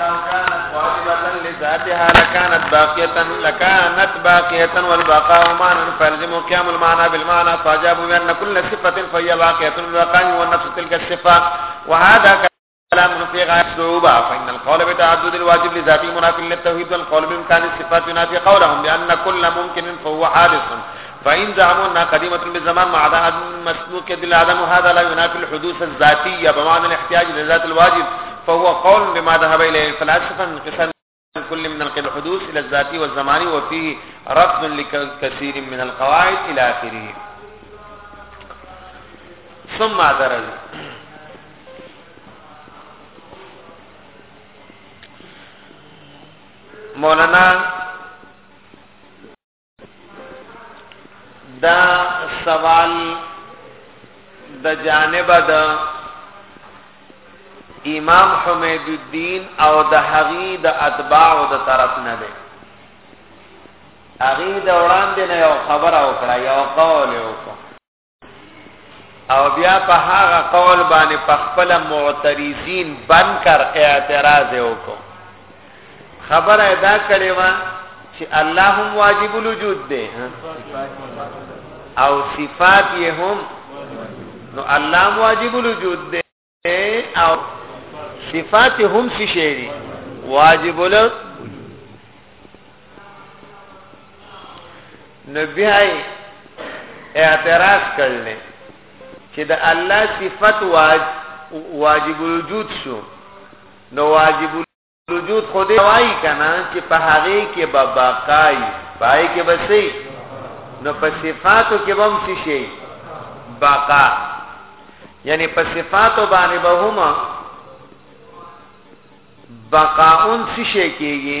لو كانت واجبة لذاتها لكانت باقية لكانت باقية والبقاء معنى فيلزم قيام المعنى بالمعنى فأجابوا بأن كل صفة فهي باقية بالبقاء والنفس تلك الصفة وهذا كلام في غاية الصعوبة فإن القول بتعدد الواجب لذاته مناف للتوحيد والقول بإمكان الصفات ينافي قولهم بأن كل ممكن فهو حادث فإن زعموا أنها قديمة بالزمان مع عدم يدل عدم هذا لا ينافي الحدوث الذاتية بمعنى الاحتياج لذات الواجب فهو قول بما ذهب اليه الفلاسفه من قسم كل من الحدوث الى الذاتي والزماني وفيه رد لكثير من القواعد الى اخره ثم اعترض مولانا دا سوال د جانب د امام حمید الدین او د هغی د اتباع د طرف نه دی هغه د وړاندې نه یو خبر او کړه یو قول یو او بیا په هغه قول باندې په خپل معترضین بنکر اعتراض وکړو خبره ادا کړې و چې الله هم واجب الوجود دی او صفات یې هم نو الله واجب الوجود دی او صفات هم څه شي دي واجب له نبی هاي اعتراض کړل چې د الله صفات واجب الوجود شو نو واجب وجود خو دې وایي که نه چې په هغې کې به بقا وي په هغې کې به څه نو په صفاتو کې به هم څه شي بقا یعنی په صفاتو باندې به هم بقاون څه شي کېږي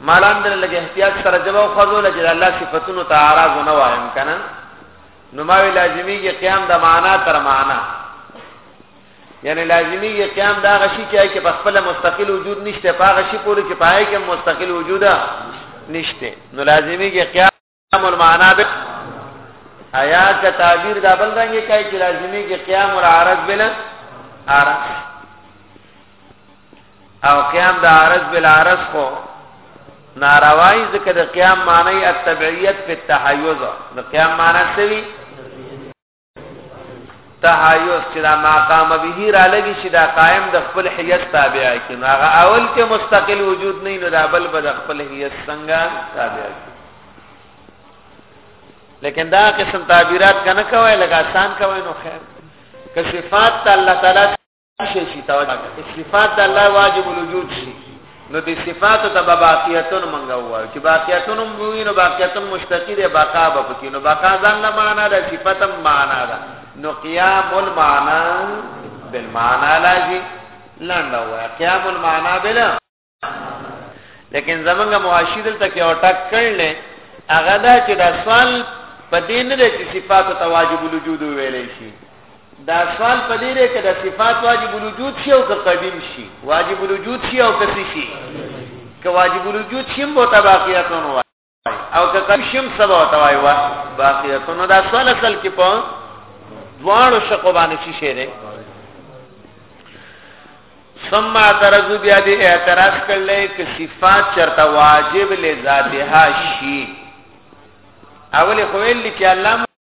مالان در لګي احتیاط سره جواب خورو لګي الله صفاتونو ته اعراض نه وایم کنه نو ما وی لازمی کې قیام د معنا تر معنا یعنی لازمی کې قیام دا غشي چې کې په خپل مستقل وجود نشته په غشي پورې چې پای کې مستقل وجود نشته نو لازمی کې قیام قیام المعنا به حیا کا تعبیر دا بل رنګ کوي چې لازمي کې قیام العارض بلا عارض او قیام د عارض بلا عارض خو ناروای ذکر د قیام معنی التبعیت په تحیز د قیام معنی څه وی تحیز چې دا مقام به را لګي چې دا قائم د خپل حیث تابع کی نو هغه اول کې مستقل وجود نه نو دا بل به د خپل حیث څنګه تابع کی لیکن دا قسم تعبیرات کنه کوي لکه آسان کوي نو خیر که صفات الله تعالی شي شي توجه صفات د الله واجب الوجود شي نو د صفات ته باقیتون منغو وایو چې باقیتون موي نو باقیتون مشتقی دی بقا به پکې نو بقا ځان نه معنا ده صفاتم معنا ده نو قیام المعنا بالمعنا لازم لنډه وایي قیام المعنا بلا لیکن زمونږ معاشي دلته کې او ټک کړل هغه دا چې دا سوال په دې نه دی چې صفات او تواجب الوجود ویلې شي دا سوال په دې دی چې دا صفات واجب الوجود شي او که قدیم شي واجب الوجود شي او که شي که واجب الوجود شي مو تباقیاتون او که کم شم سبا ته وای وا باقیاتو نو دا سوال اصل کې په دواړو شقو باندې شي شه ده ثم اعترضوا بیا دې اعتراض کړل چې صفات چرته واجب لذاتها شي اول خو ویل چې الله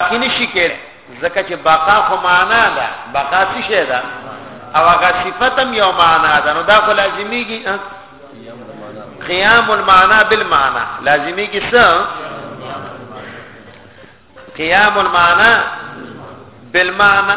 باقی نشي کېد ځکه چې بقا خو معنا ده بقا څه شی ده او هغه صفت هم یو معنا ده نو دا خو لازمیږي قیام المعنا بالمعنا لازمیږي څه قیام المعنا بالمعنا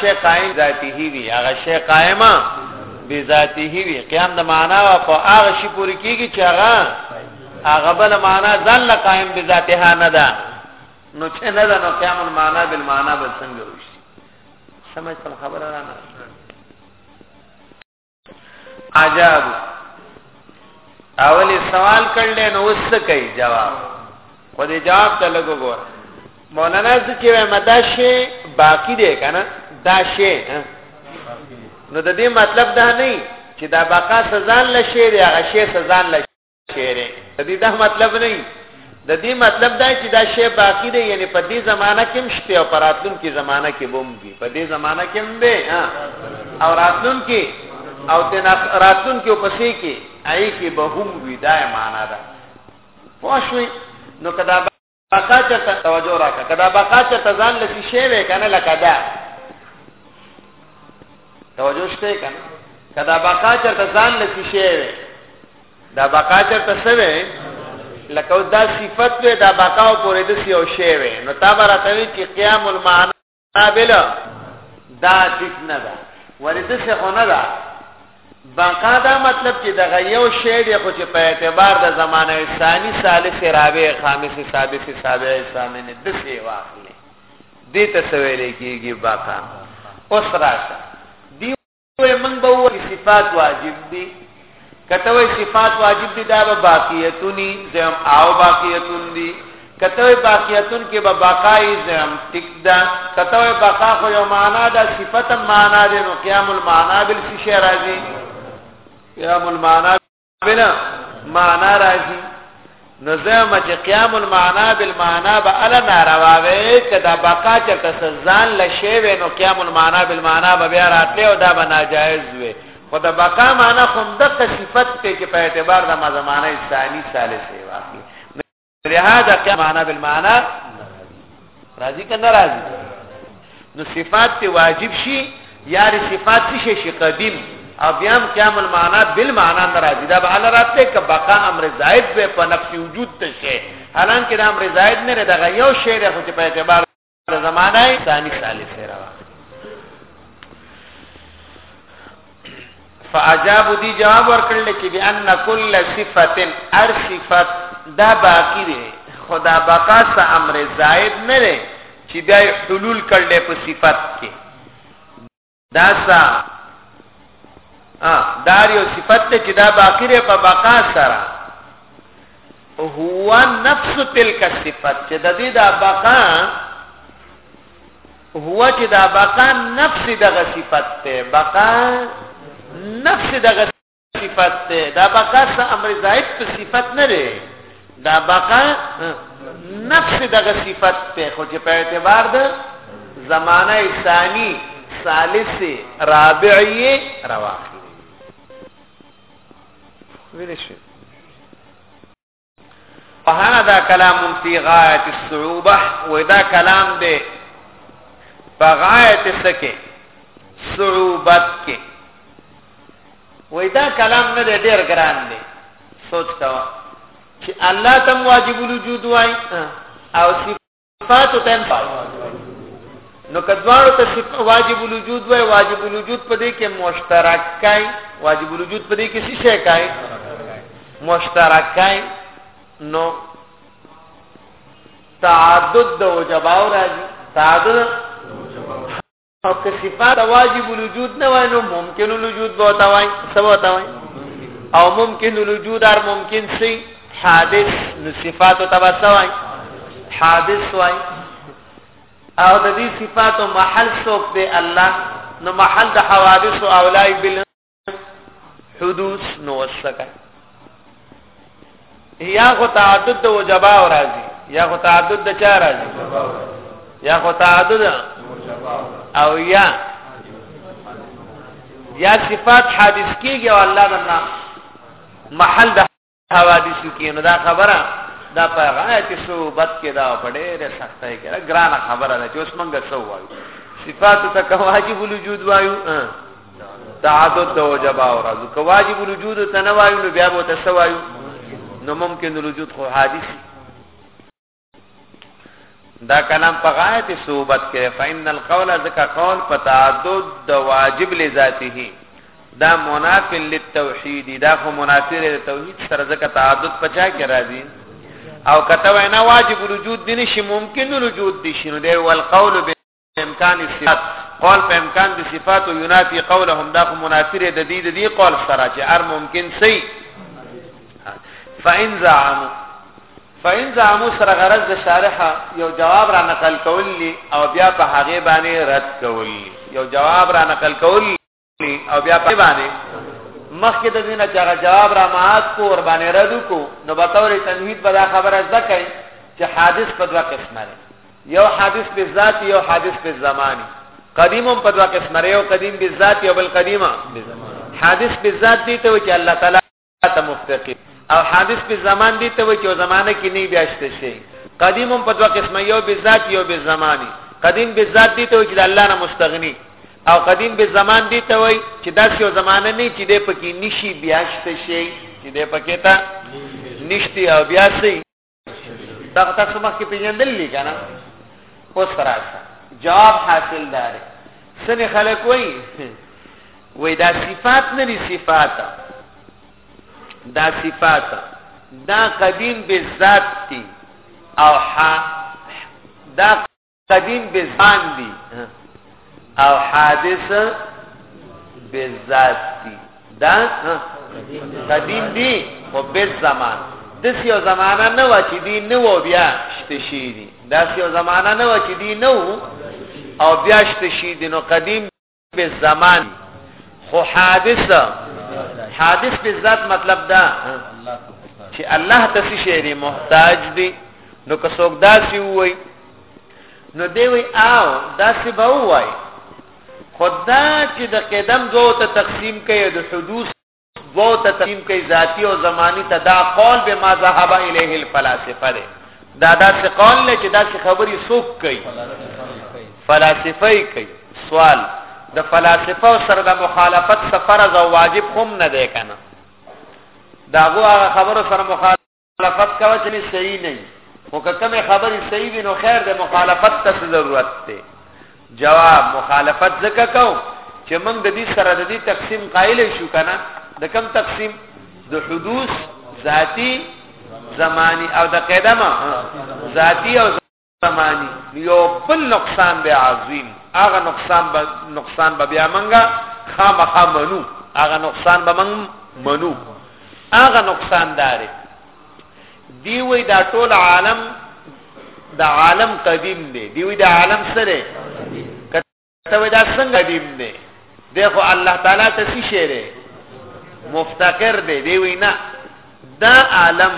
شی قائم ذاته وی هغه شی قائمه بذاته وی قیام د معنا او په هغه شی پوری کیږي چې هغه هغه بل معنا ځان لا قائم بذاتها نه ده نو چې نه ده نو قیام المعنا بالمعنا بل څنګه وشي سمجھ خبره نه عجب اولی سوال کړل نو وس کوي جواب خو دې جواب ته لګو ګور مولانا څه چې مدا شي باقی دی کنه دا شي نو د دې مطلب دا نه چې دا بقا سزا لشي دی هغه شي سزا لشي چیرې د دې دا مطلب نه دی د دې مطلب دا چې دا شی باقی دی یعنی په دې زمانہ کې هم شته او په راتلونکي زمانہ کې به هم وي په دې زمانہ کې هم دی او راتلونکي او تنا راتلونکي او پسې کې آی کې به هم وي دا معنا ده پوه شوي نو کدا بقا چرته توجه راکړه کدا بقا چرته ځان لسی شی وې کنه لکه دا توجه شته کنه کدا بقا چرته ځان لسی شی وې دا بقا چرته څه وې لکه دا صفت وې دا بقا او پورې د سی او شی وې نو تا براتوي چې قیام المعنى قابل دا ټیک نه ده ولې د څه خو نه ده بقا دا مطلب چې دغه یو شی دی خو چې په اعتبار د زمانه ثانی ثالث رابع خامس سادس سابع ثامن د څه واخلې دې ته سویل کېږي بقا اوس راشه وې موږ به وایي صفات واجب دي کته وې صفات واجب دي دا به باقیتونی زم او باقیتون دي کته وې باقیتون کې به بقای زم ټیک ده کته وې بقا خو یو معنا ده صفت معنا ده نو قیام المعنا بل شی راځي قیام المعنا بنا معنا راځي نو زما چې قیام المعنا بالمعنا به الا ناروا وي چې دا بقا چې تسزان لشي وي نو قیام المعنا بالمعنا به بیا راتلی او دا به ناجایز وي خو دا بقا معنا هم د صفت ته چې په اعتبار د ما زمانه ثاني ثالثه واقع لهذا کیا معنا بالمعنا راضی کنه راضی نو صفات ته واجب شي یا صفات شي شي قدیم او بیا هم قیام المعنا بالمعنا ناراضی دا به الله راته ک بقا امر زائد به په نفس وجود ته شي حالانکه دا امر زائد نه ده غيو شی ده خو په اعتبار د زمانه ثاني ثالثه راو فاجاب دي جواب ورکړل چې بان کل صفه ار صفات دا باقی دی خدا بقا س امر زائد نه دی چې بیا حلول کړل په صفات کې دا سا ا دار یو صفت ته چې دا باقی ری په بقا سره هو نفس تلک صفت چې د دې دا بقا هو چې دا بقا نفس دغه صفت ته بقا نفس دغه صفت ده دا بقا څه امر زائد په صفت نه ده دا بقا نفس دغه صفت ته خو چې په اعتبار ده زمانه ثانی ثالث رابعی رواخی ویل شي فهذا كلام في غايه الصعوبه ودا كلام دې په غايه سکه صعوبت کې ودا کلام نه ډېر ګران دی سوچ کاوه چې الله تم واجب الوجود وای او صفاتو تم پای نو کدوانو ته صفات واجب الوجود وای واجب الوجود په دې کې مشترک کای واجب الوجود په دې کې څه شي کای مشترک کای نو تعدد د وجباو راځي تعدد او که صفات واجب الوجود نه وای نو ممکن الوجود به وتا وای سبا وتا وای او ممکن الوجود ار ممکن شي حادث نو صفات تبا سوای حادث وای او د دې صفات محل څوک دی الله نو محل د حوادث او اولای بل حدوث نو وسکه یا خو تعدد د وجبا او راضی یا خو تعدد د چا راضی یا خو تعدد او یا یا صفات حادث کیږي او الله دنا محل د حوادث کې نو دا خبره دا په غایت صوبت کې دا په ډېره سختۍ کې دا ګرانه خبره ده چې اوس مونږ څه وایو صفات ته کوم واجب الوجود وایو تعدد د وجب او راز کو واجب الوجود ته نه وایو نو بیا به ته څه وایو نو ممکن الوجود خو حادث دا کلام په غایت صوبت کې فإن القول ذکا قول په تعدد د واجب لذاته دا مناف للتوحید دا خو منافر د توحید سره ذکا تعدد پچا کې راځي او کته وینا واجب وجود دي نشي ممکن وجود دي شنو دی والقول امکان صفات قول په امکان د صفات او ينافي قولهم دا خو منافره د دې د دې قول سره چې هر ممکن سي فإن زعموا فإن زعموا سره غرض د شارح یو جواب را نقل کولی او بیا په هغه باندې رد کولی یو جواب را نقل کولی او بیا په باندې مخکې د دینه چې هغه جواب را مات کو ور باندې ردو کو نو به تور تنهید به دا خبره ځکه چې حادث په دوه قسمه دی یو حادث په ذات یو حادث په زماني قدیم په دوه قسمه یو قدیم به ذات یو بل قدیمه حادث به ذات دی ته چې الله تعالی ته مفتقر او حادث په زمان دي ته وي چې زمانه کې نه بیاشته شي قدیم هم په دوه قسمه یو به ذات یو به زماني قدیم به ذات دي ته وي چې د الله نه مستغني او قدیم به زمان دي ته وي چې داس یو زمانه نه چې د پکې نشي بیاشته شي چې د پکې ته نشتی او بیاشته دا تاسو مخ کې پیژندل نه کنه اوس راځه جواب حاصل دار سن خلک وای وای دا صفات نه دي صفات دا صفات دا قدیم به ذات دي او ح دا قدیم بزان دی او حادث بذات دی دا قدیم دی خو بز زمان دس یو زمانہ نه و چې دی نه و بیا شته شي دي داس یو زمانہ نه و چې دی نه او بیا شته شي دي نو قدیم په زمان خو حادث حادث په ذات مطلب دا چې الله ته څه شی محتاج دی نو که څوک داسې وای نو دی وای او داسې به وای خدا چې د قدم دوه ته تقسیم کوي د حدوث دوو ته تقسیم کوي ذاتی او زمانی ته دا قول به ما ذهب الیه الفلاسفه ده دا دا څه قول نه چې دا څه خبري سوق کوي فلاسفه کوي سوال د فلاسفه سره د مخالفت سفر او واجب هم نه ده کنه داغه خبرو سره مخالفت مخالفت کوي چې صحیح نه او که کومه خبرې صحیح وي نو خیر ده مخالفت ته ضرورت ده جواب مخالفت ځکه کو چې موږ د دې سره د دې تقسیم قائل شو کنه د کم تقسیم د حدوث ذاتی زمانی او د قدمه ذاتی او زمانی یو بل نقصان دی عظیم هغه نقصان به نقصان به بیا منګه خامخا منو هغه نقصان به من منو هغه نقصان دار دی وی دا ټول عالم د عالم قدیم دی دی وی د عالم سره ته وې دا څنګه دیم دی دغه الله تعالی ته څه شی دی مفتقر دی دی وینا دا عالم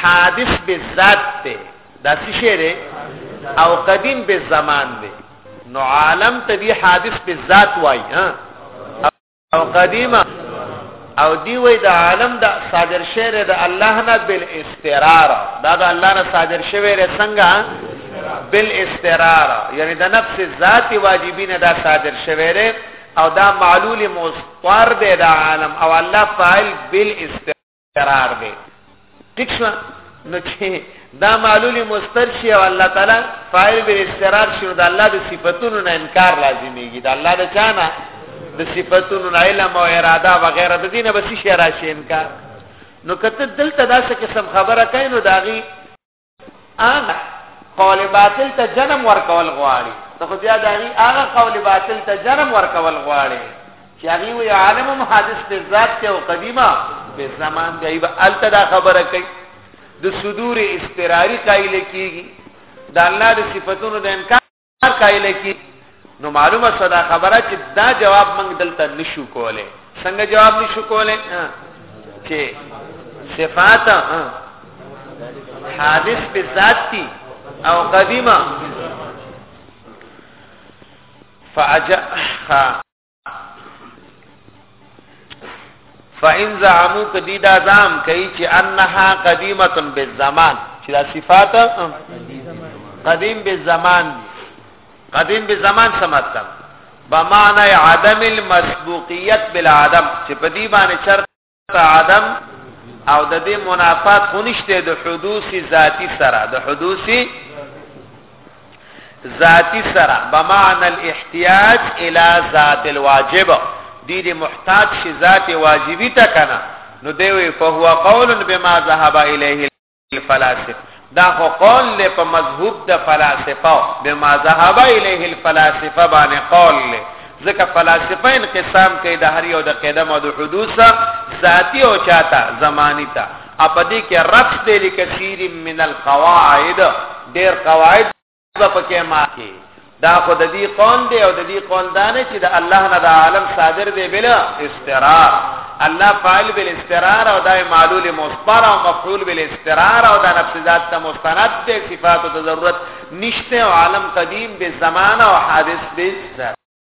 حادث به ذات دی دا څه شی دی او قدیم به زمان دی نو عالم ته دی حادث به ذات وای ها او قدیمه او دی وای د عالم د صادر شعر د الله نه بل استقرار دا د الله نه صادر شعر څنګه بل استقرار یعنی د نفس ذات واجبی نه دا صادر شعر او دا معلول مستقر دی د عالم او الله فاعل بل استقرار قرار دی ټیک شو نو چې دا معلول مستر شي او الله تعالی فاعل به استقرار شي نو د الله د صفاتونو نه انکار لازميږي د الله د چانه د صفاتونو نه علم او اراده و غیره د دینه بس شي راشي انکار نو کته دلته داسې قسم خبره کین نو داغي هغه قول باطل ته جنم ورکول غواړي ته خو بیا دا غي هغه قول باطل ته جنم ورکول غواړي چې هغه وی عالم هم حادث په ذات ته او قدیمه په زمان دی به الته دا خبره کوي د صدور استراری قائل کیږي د الله د صفاتونو د انکار هر قائل کی نو معلومه صدا خبره چې دا جواب موږ دلته نشو کوله څنګه جواب نشو کوله چې صفات حادث په ذات دي او قدیمه فاجا فإن زعموا کدی دا زام کوي چې انها قدیمه بالزمان چې دا صفات قدیم بالزمان قدیم بالزمان څه مطلب بمعنى عدم المسبوقیت بالعدم چې په دې باندې شرط عدم او د دې منافات اونشته د حدوث ذاتی سره د حدوث ذاتی سره بمعنى الاحتياج الى ذات الواجب دې دې محتاج شي ذات واجبی ته کنه نو دی وی فهو قول بما ذهب الیه الفلاسفه دا خو قول له په مذهب د فلاسفه بما ذهب الیه الفلاسفه باندې قول له ځکه فلاسفه انقسام کوي د هر یو د قدم او د حدوث ذاتی او چاته زمانی ته اپدې کې رفض دی لکثیر من القواعد ډیر قواعد په کې ما کې دا خو د دې قول دی او د دې قول دا نه چې د الله نه د عالم صادر دی بل استرار الله فاعل بل استرار او دا معلول مصبر او مفعول بل استرار او دا نفس ذات ته مستند دی صفات او ضرورت نشته او عالم قدیم به زمانہ او حادث به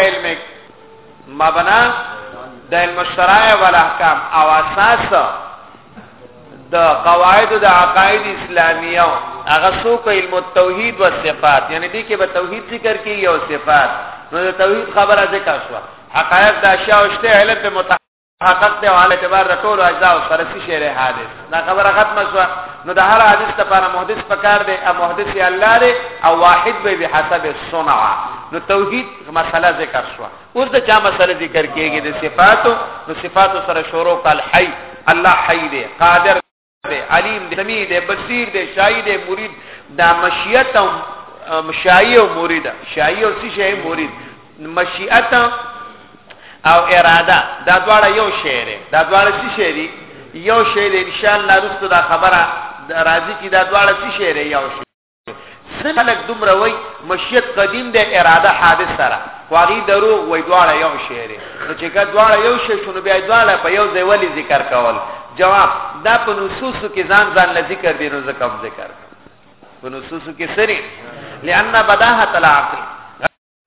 علم مبنا د علم الشرایع والاحکام او اساس د قواعد د عقاید اسلامیه هغه سو په علم التوحید او صفات یعنی دې کې به توحید ذکر کیږي او صفات نو د توحید خبره ذکر شو حقایق د اشیاء او شته علت متح حقق دی او علی اعتبار د ټولو اجزا او سره څه شی حادث دا خبره ختمه شو نو د هر حادث لپاره محدث پکار دی او محدث الله دی او واحد به به حسب الصنع نو توحید مسله ذکر شو اوس د چا مسله ذکر کیږي د صفاتو نو صفاتو سره شروع کال حی الله حی دی قادر دی علیم دی سمیع دی بصیر دی شاهی دی مرید دا مشیت او شاهی او مرید شاهی او سی شاهی مرید مشیت او اراده دا دواړه یو شعر دا دواړه سی شعر یو شعر ان شاء الله رسو دا خبره راځي چې دا دواړه سی شعر یو شعر ځنې خلک دومره وایي مشیت قدیم دی اراده حادث سره خو هغوی دروغ وایي دواړه یو شی دی نو چې که دواړه یو شی شو نو بیا دواړه په یو ځای ولې ذکر کول جواب دا په نصوصو کې ځان ځان له ذکر دی نو ځکه هم ذکر په نصوصو کې سری لأن بداهت العقل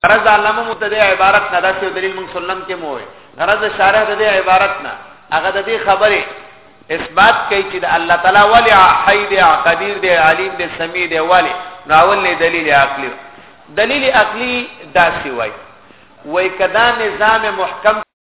غرض د علامه متدی عبارت نه داسې دلیل مونږ سنن کې مو وي غرض شارح د دې عبارت نه هغه د دې خبره اثبات کوي چې د الله تعالی ولی حی دی قدیر دی علیم دی سمیع دی ولی نو اول نه دلیل عقلی دلیل عقلی داسې وای وای کدا نظام محکم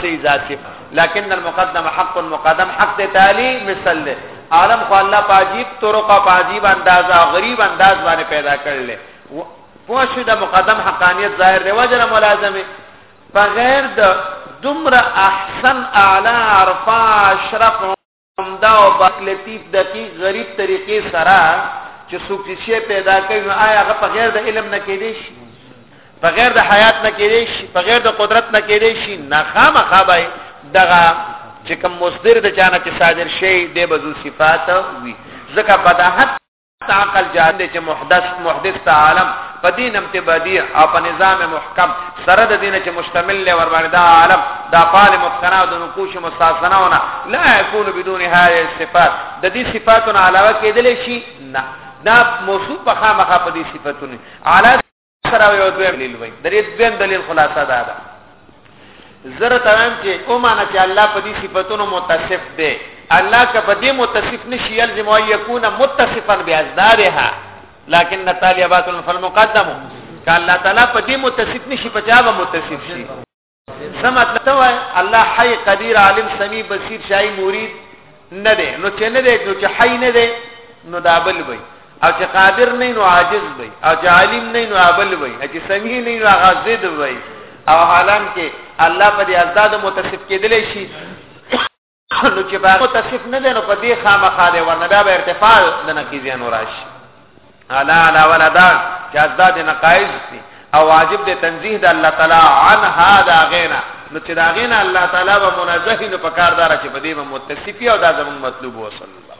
سی ذات کی لیکن المقدم حق مقدم حق ته تعالی مثل له عالم خو الله پاجیب طرق او پاجیب انداز او غریب انداز باندې پیدا کړل پوه شو د مقدم حقانیت ظاهر دی وجره ملازمه بغیر د دومره احسن اعلی عرفا اشرف عمده او باکلتیف دقیق غریب طریقې سره چې څوک شي پیدا کوي نو آیا هغه په غیر د علم نه کېدی شي په غیر د حیات نه کېدی شي په غیر د قدرت نه کېدی شي نه خامخا به دغه چې کوم مصدر د چانه چې صادر شي د بزو صفات وي ځکه بداحت عقل جان دې چې محدث محدث ته عالم په دین امتبادی او په نظام محکم سره د دین چې مشتمل له ور باندې دا عالم دا فال مقتنا د نقوش مستثناونه لا يكون بدون هذه الصفات د دې صفاتونو علاوه کېدل شي نه دا موصوف په خامخا په دې صفاتونو علاوه سره یو دویم دلیل وای د دې دویم دلیل خلاصه ده دا زره تمام چې او معنا چې الله په دې صفاتونو متصف دی الله که په دې متصف نشي یلزم او یکون متصفا بازدارها لكن التالي بات فالمقدم قال الله تعالی په دې متصف نشي په چا به متصف شي څه مطلب ته وای الله حي قدير عالم سميع بصير شای مرید نه دی نو چې نه دی نو چې حي نه دی نو دا بل وي او چې قادر نه نو عاجز وي او چې عالم نه نو ابل وي چې سميع نه نو غزد وي او حالان کې الله په دې ازداد متصف کېدلی شي نو چې په متصف نه دی نو په دې خامخا دی ورنه بیا به ارتفاع د نقیزیانو راشي الا الا ولا دا چې ازداد نقایز دي او واجب دی تنزیه د الله تعالی عن هذا غینا نو چې دا غینا الله تعالی به منزه نو په کار دار چې په دې متصفی او دا زموږ مطلوب وصلی الله